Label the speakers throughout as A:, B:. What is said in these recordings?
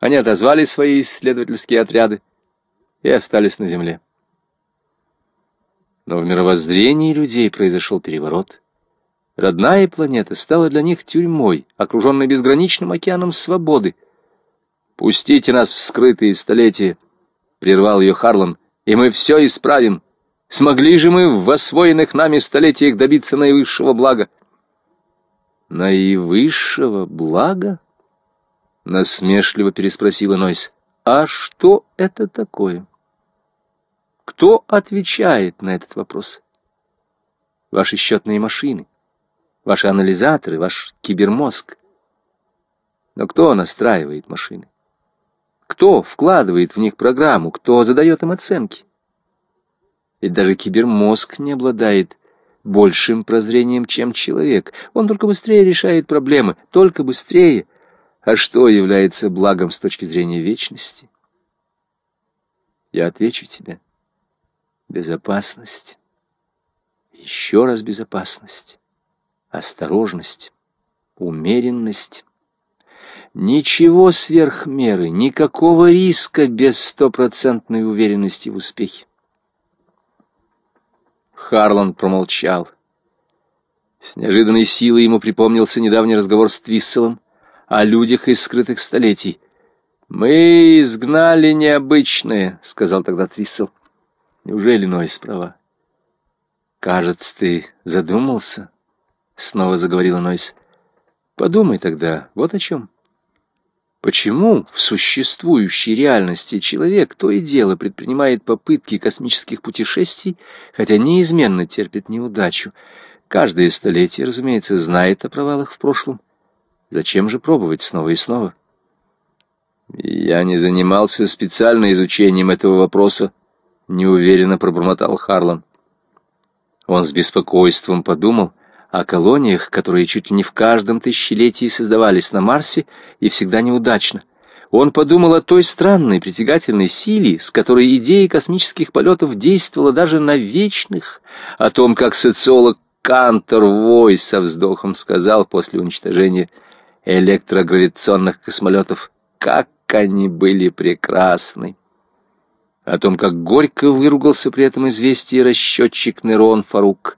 A: Они отозвали свои исследовательские отряды и остались на земле. Но в мировоззрении людей произошел переворот. Родная планета стала для них тюрьмой, окруженной безграничным океаном свободы. «Пустите нас в скрытые столетия», — прервал ее Харлан, — «и мы все исправим. Смогли же мы в освоенных нами столетиях добиться наивысшего блага?» «Наивысшего блага?» — насмешливо переспросила Нойс. «А что это такое?» Кто отвечает на этот вопрос? Ваши счетные машины, ваши анализаторы, ваш кибермозг. Но кто настраивает машины? Кто вкладывает в них программу? Кто задает им оценки? Ведь даже кибермозг не обладает большим прозрением, чем человек. Он только быстрее решает проблемы, только быстрее. А что является благом с точки зрения вечности? Я отвечу тебе. Безопасность. Еще раз безопасность. Осторожность. Умеренность. Ничего сверх меры, никакого риска без стопроцентной уверенности в успехе. Харлан промолчал. С неожиданной силой ему припомнился недавний разговор с Твисселом о людях из скрытых столетий. «Мы изгнали необычное», — сказал тогда Твиссел. Неужели Нойс права? Кажется, ты задумался? Снова заговорила Нойс. Подумай тогда, вот о чем. Почему в существующей реальности человек то и дело предпринимает попытки космических путешествий, хотя неизменно терпит неудачу? Каждое столетие, разумеется, знает о провалах в прошлом. Зачем же пробовать снова и снова? Я не занимался специально изучением этого вопроса, неуверенно пробормотал Харлан. Он с беспокойством подумал о колониях, которые чуть ли не в каждом тысячелетии создавались на Марсе и всегда неудачно. Он подумал о той странной притягательной силе, с которой идея космических полетов действовала даже на вечных, о том, как социолог Кантор Вой со вздохом сказал после уничтожения электрогравитационных космолетов, как они были прекрасны о том, как горько выругался при этом известии расчетчик Нерон Фарук,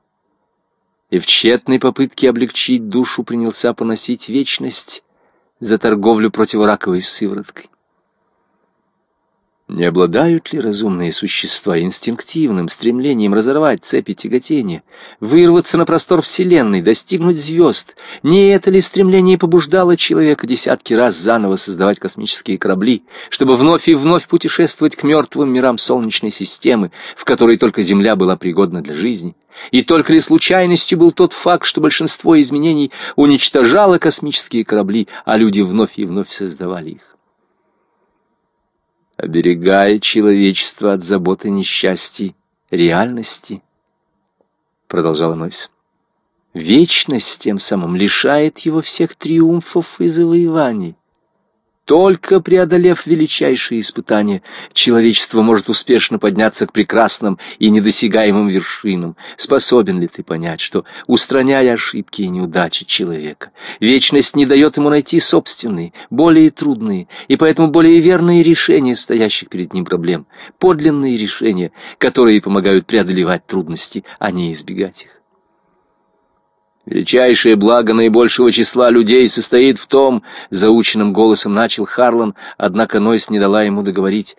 A: и в тщетной попытке облегчить душу принялся поносить вечность за торговлю противораковой сывороткой. Не обладают ли разумные существа инстинктивным стремлением разорвать цепи тяготения, вырваться на простор Вселенной, достигнуть звезд? Не это ли стремление побуждало человека десятки раз заново создавать космические корабли, чтобы вновь и вновь путешествовать к мертвым мирам Солнечной системы, в которой только Земля была пригодна для жизни? И только ли случайностью был тот факт, что большинство изменений уничтожало космические корабли, а люди вновь и вновь создавали их? Оберегая человечество от заботы несчастий, реальности, продолжала Нойс. Вечность тем самым лишает его всех триумфов и завоеваний. Только преодолев величайшие испытания, человечество может успешно подняться к прекрасным и недосягаемым вершинам. Способен ли ты понять, что, устраняя ошибки и неудачи человека, вечность не дает ему найти собственные, более трудные и поэтому более верные решения стоящих перед ним проблем, подлинные решения, которые помогают преодолевать трудности, а не избегать их? Величайшее благо наибольшего числа людей состоит в том, заученным голосом начал Харлан, однако Нойс не дала ему договорить,